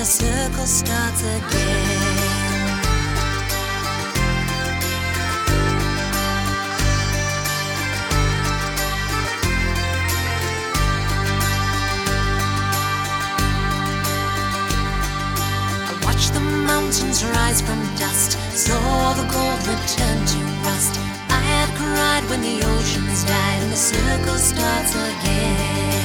The circle starts again. I watched the mountains rise from dust, saw the gold return to rust. I had cried when the oceans died and the circle starts again.